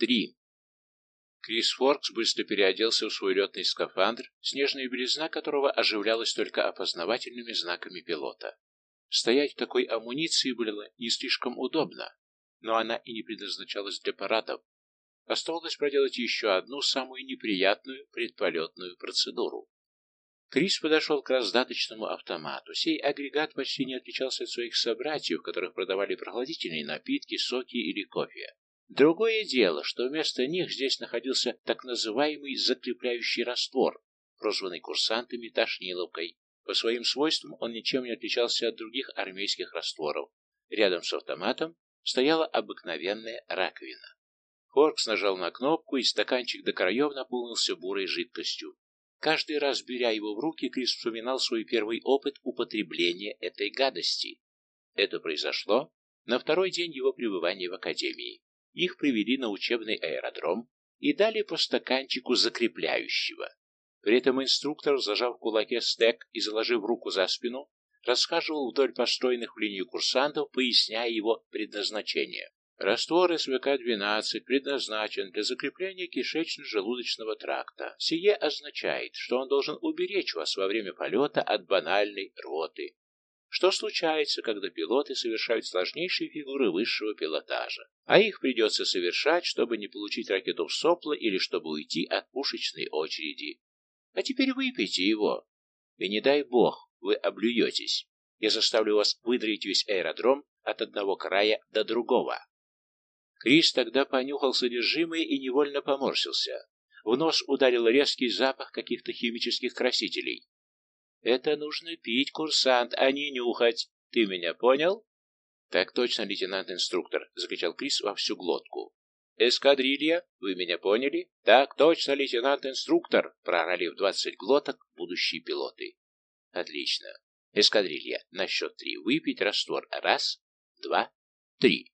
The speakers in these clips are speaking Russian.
Три. Крис Форкс быстро переоделся в свой летный скафандр, снежная белизна которого оживлялась только опознавательными знаками пилота. Стоять в такой амуниции было не слишком удобно, но она и не предназначалась для парадов. Оставалось проделать еще одну самую неприятную предполетную процедуру. Крис подошел к раздаточному автомату. Сей агрегат почти не отличался от своих собратьев, которых продавали прохладительные напитки, соки или кофе. Другое дело, что вместо них здесь находился так называемый закрепляющий раствор, прозванный курсантами тошниловкой. По своим свойствам он ничем не отличался от других армейских растворов. Рядом с автоматом стояла обыкновенная раковина. Форкс нажал на кнопку, и стаканчик до краев наполнился бурой жидкостью. Каждый раз, беря его в руки, Крис вспоминал свой первый опыт употребления этой гадости. Это произошло на второй день его пребывания в академии. Их привели на учебный аэродром и дали по стаканчику закрепляющего. При этом инструктор, зажав в кулаке стек и заложив руку за спину, расхаживал вдоль построенных в линию курсантов, поясняя его предназначение. Раствор СВК-12 предназначен для закрепления кишечно-желудочного тракта. Сие означает, что он должен уберечь вас во время полета от банальной рвоты. Что случается, когда пилоты совершают сложнейшие фигуры высшего пилотажа, а их придется совершать, чтобы не получить ракету в сопло или чтобы уйти от пушечной очереди. А теперь выпейте его, и не дай бог вы облюетесь. Я заставлю вас выдрить весь аэродром от одного края до другого. Крис тогда понюхал содержимое и невольно поморщился. В нос ударил резкий запах каких-то химических красителей. Это нужно пить, курсант, а не нюхать. Ты меня понял? Так точно, лейтенант-инструктор, закричал Крис во всю глотку. Эскадрилья, вы меня поняли? Так точно, лейтенант-инструктор, прорали в двадцать глоток будущие пилоты. Отлично. Эскадрилья, на счет три выпить раствор. Раз, два, три.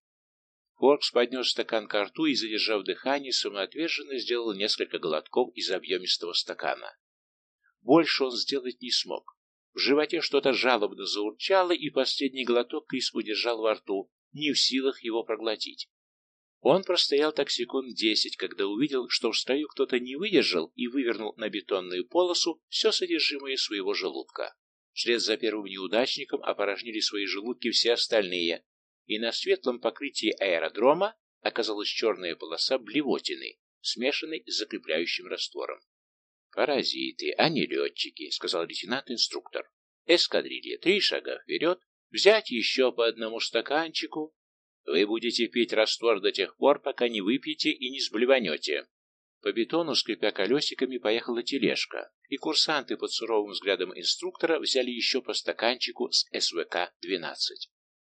Форкс поднес стакан к рту и, задержав дыхание, самоотверженно сделал несколько глотков из объемистого стакана. Больше он сделать не смог. В животе что-то жалобно заурчало, и последний глоток Крис удержал во рту, не в силах его проглотить. Он простоял так секунд десять, когда увидел, что в строю кто-то не выдержал и вывернул на бетонную полосу все содержимое своего желудка. Вслед за первым неудачником опорожнили свои желудки все остальные, и на светлом покрытии аэродрома оказалась черная полоса блевотины, смешанной с закрепляющим раствором. «Паразиты, а не летчики», — сказал лейтенант-инструктор. «Эскадрилья, три шага вперед, взять еще по одному стаканчику. Вы будете пить раствор до тех пор, пока не выпьете и не сблеванете». По бетону, скрипя колесиками, поехала тележка, и курсанты под суровым взглядом инструктора взяли еще по стаканчику с СВК-12.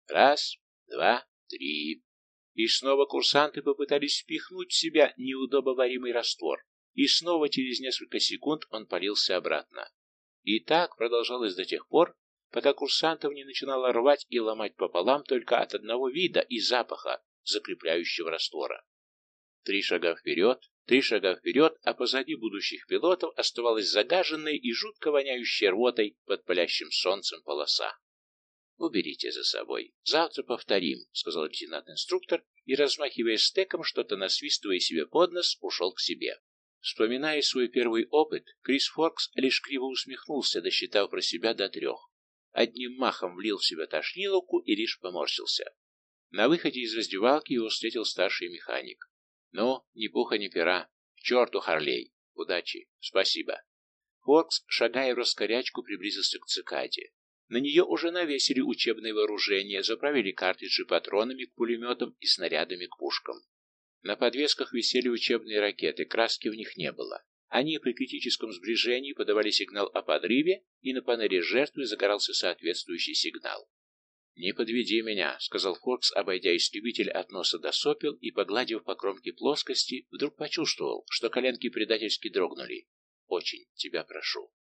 Раз, два, три. И снова курсанты попытались впихнуть в себя неудобоваримый раствор. И снова через несколько секунд он полился обратно. И так продолжалось до тех пор, пока курсантов не начинало рвать и ломать пополам только от одного вида и запаха закрепляющего раствора. Три шага вперед, три шага вперед, а позади будущих пилотов оставалась загаженная и жутко воняющая рвотой под палящим солнцем полоса. «Уберите за собой. Завтра повторим», — сказал лейтенант-инструктор и, размахивая стеком, что-то насвистывая себе под нос, ушел к себе. Вспоминая свой первый опыт, Крис Форкс лишь криво усмехнулся, досчитав про себя до трех. Одним махом влил в себя тошниловку и лишь поморщился. На выходе из раздевалки его встретил старший механик. «Ну, ни пуха, ни пера. К черту, Харлей. Удачи. Спасибо». Форкс, шагая в раскорячку, приблизился к цикаде. На нее уже навесили учебное вооружение, заправили картриджи патронами к пулеметам и снарядами к пушкам. На подвесках висели учебные ракеты, краски в них не было. Они при критическом сближении подавали сигнал о подрыве, и на панели жертвы загорался соответствующий сигнал. «Не подведи меня», — сказал Форкс, обойдя истребитель от носа до сопел и, погладив по кромке плоскости, вдруг почувствовал, что коленки предательски дрогнули. «Очень тебя прошу».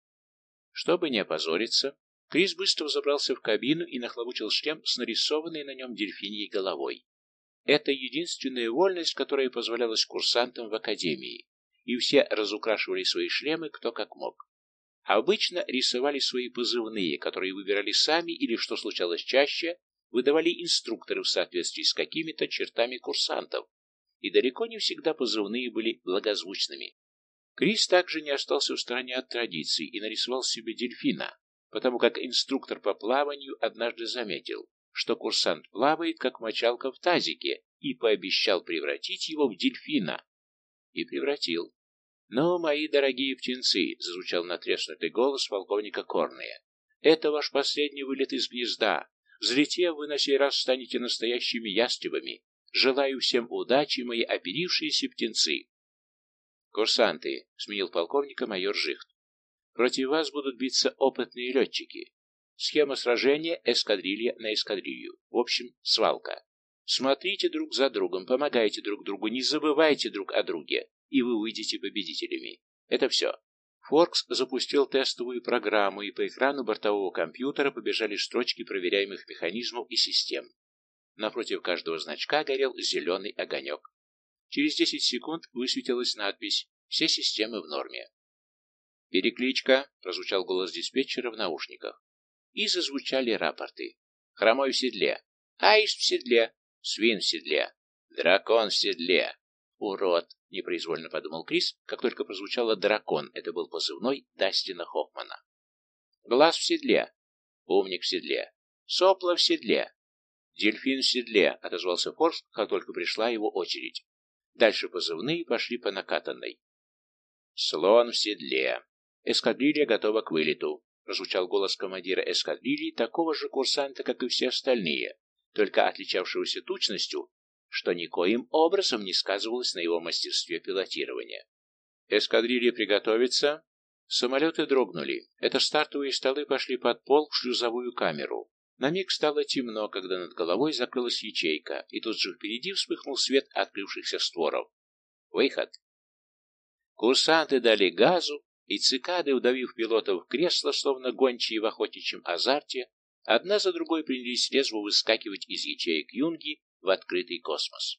Чтобы не опозориться, Крис быстро забрался в кабину и нахлобучил шлем с нарисованной на нем дельфиньей головой. Это единственная вольность, которая позволялась курсантам в академии, и все разукрашивали свои шлемы кто как мог. Обычно рисовали свои позывные, которые выбирали сами или, что случалось чаще, выдавали инструкторы в соответствии с какими-то чертами курсантов, и далеко не всегда позывные были благозвучными. Крис также не остался в стороне от традиций и нарисовал себе дельфина, потому как инструктор по плаванию однажды заметил, что курсант плавает, как мочалка в тазике, и пообещал превратить его в дельфина. И превратил. «Но, мои дорогие птенцы», — зазвучал натреснутый голос полковника Корнея, — «это ваш последний вылет из гнезда. Взлетев, вы на сей раз станете настоящими ястребами. Желаю всем удачи, мои оперившиеся птенцы». «Курсанты», — сменил полковника майор Жихт, — «против вас будут биться опытные летчики. Схема сражения — эскадрилья на эскадрилью. В общем, свалка. Смотрите друг за другом, помогайте друг другу, не забывайте друг о друге, и вы выйдете победителями. Это все. Форкс запустил тестовую программу, и по экрану бортового компьютера побежали строчки проверяемых механизмов и систем. Напротив каждого значка горел зеленый огонек. Через 10 секунд высветилась надпись «Все системы в норме». «Перекличка», — прозвучал голос диспетчера в наушниках. И зазвучали рапорты. «Хромой в седле», «Аист в седле», «Свин в седле», «Дракон в седле», «Урод», — непроизвольно подумал Крис, как только прозвучало «дракон», это был позывной Дастина Хоффмана. «Глаз в седле», «Умник в седле», «Сопла в седле», «Дельфин в седле», — отозвался Форс, как только пришла его очередь. Дальше позывные пошли по накатанной. «Слон в седле». «Эскадрилья готова к вылету», — прозвучал голос командира эскадрильи, такого же курсанта, как и все остальные, только отличавшегося тучностью, что никоим образом не сказывалось на его мастерстве пилотирования. «Эскадрилья приготовиться?» Самолеты дрогнули. Это стартовые столы пошли под пол в шлюзовую камеру. На миг стало темно, когда над головой закрылась ячейка, и тут же впереди вспыхнул свет открывшихся створов. Выход. Курсанты дали газу, и цикады, удавив пилотов в кресло, словно гончие в охотничьем азарте, одна за другой принялись резво выскакивать из ячеек юнги в открытый космос.